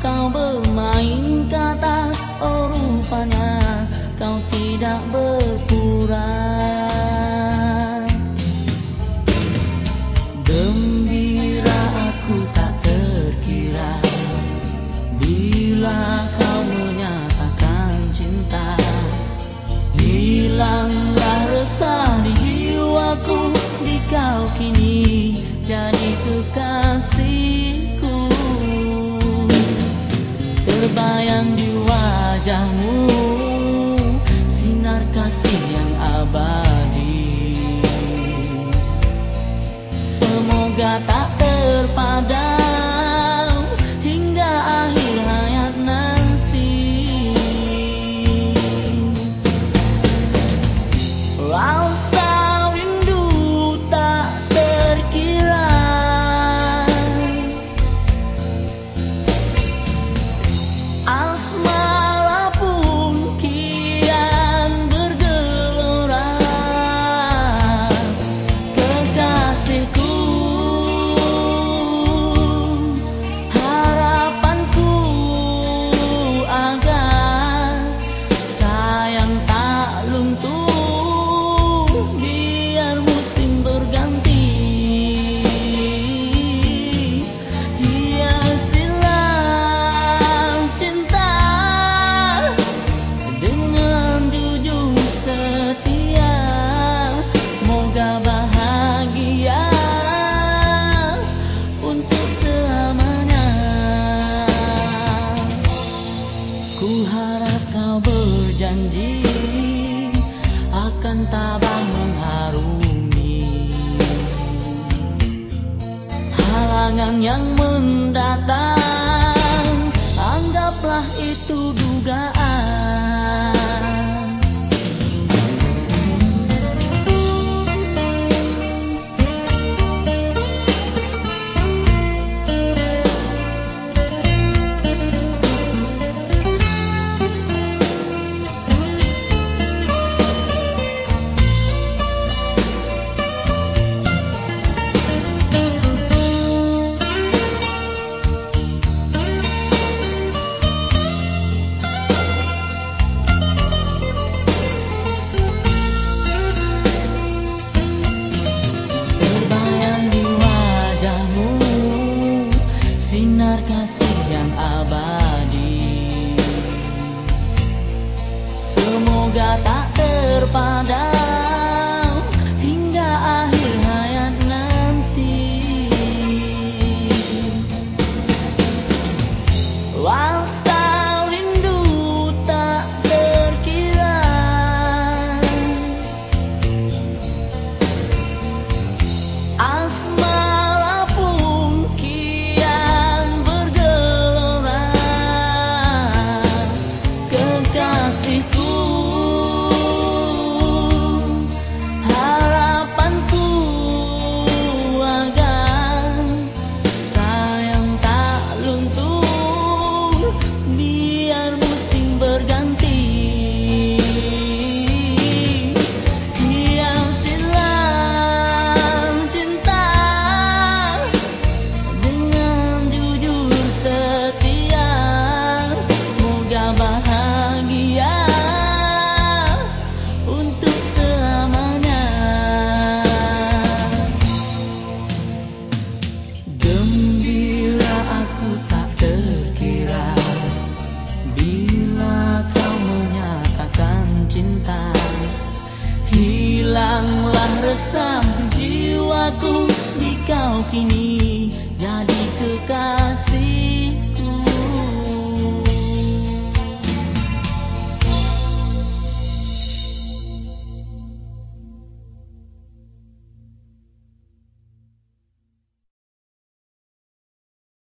kau bermain kata Oh rupanya kau tidak berkurang. Gembira aku tak terkira Bila kau menyatakan cinta Hilanglah resah di jiwaku di kau kini. datang. 日になりつか